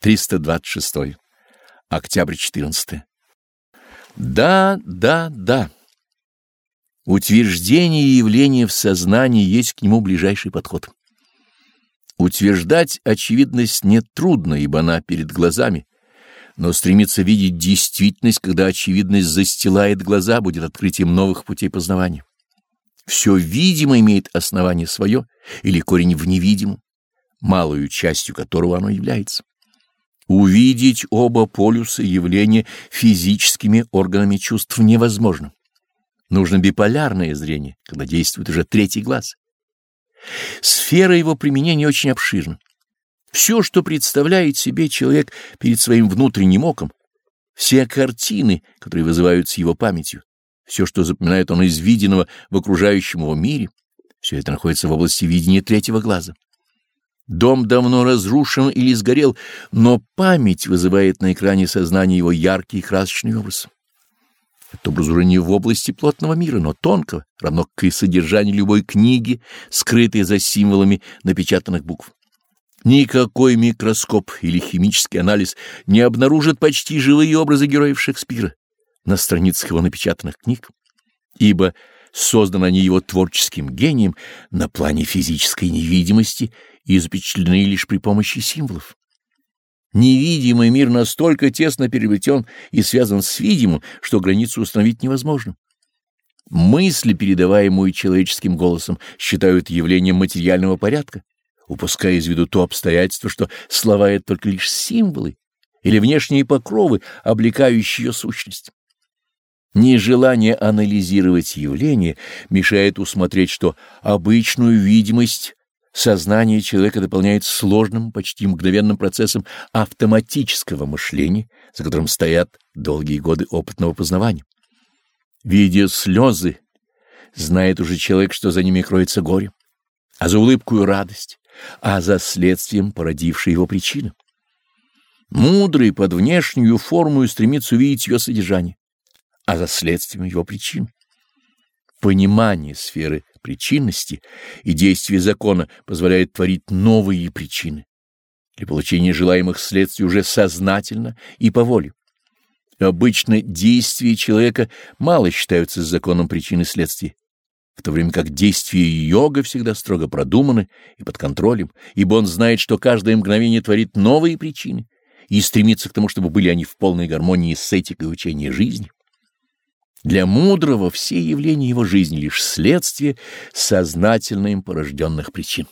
326. Октябрь 14. Да, да, да. Утверждение явления в сознании есть к нему ближайший подход. Утверждать очевидность нетрудно, ибо она перед глазами, но стремиться видеть действительность, когда очевидность застилает глаза, будет открытием новых путей познавания. Все видимо имеет основание свое или корень в невидимом, малую частью которого оно является. Увидеть оба полюса явления физическими органами чувств невозможно. Нужно биполярное зрение, когда действует уже третий глаз. Сфера его применения очень обширна. Все, что представляет себе человек перед своим внутренним оком, все картины, которые вызываются его памятью, все, что запоминает он из виденного в окружающем его мире, все это находится в области видения третьего глаза. Дом давно разрушен или сгорел, но память вызывает на экране сознания его яркий и красочный образ. Это образ уже не в области плотного мира, но тонкого, равно как и содержание любой книги, скрытой за символами напечатанных букв. Никакой микроскоп или химический анализ не обнаружит почти живые образы героев Шекспира на страницах его напечатанных книг, ибо созданы они его творческим гением на плане физической невидимости и запечатлены лишь при помощи символов. Невидимый мир настолько тесно переплетен и связан с видимым, что границу установить невозможно. Мысли, передаваемые человеческим голосом, считают явлением материального порядка, упуская из виду то обстоятельство, что слова — это только лишь символы или внешние покровы, облекающие ее сущность. Нежелание анализировать явление мешает усмотреть, что обычную видимость сознание человека дополняет сложным, почти мгновенным процессом автоматического мышления, за которым стоят долгие годы опытного познавания. Видя слезы, знает уже человек, что за ними кроется горе, а за улыбку и радость, а за следствием породившей его причины. Мудрый под внешнюю форму стремится увидеть ее содержание а за следствием его причин. Понимание сферы причинности и действия закона позволяет творить новые причины для получения желаемых следствий уже сознательно и по воле. Обычно действия человека мало считаются законом причины следствия, в то время как действия йога всегда строго продуманы и под контролем, ибо он знает, что каждое мгновение творит новые причины и стремится к тому, чтобы были они в полной гармонии с этикой учения жизни. Для мудрого все явления его жизни лишь следствие сознательно им порожденных причин.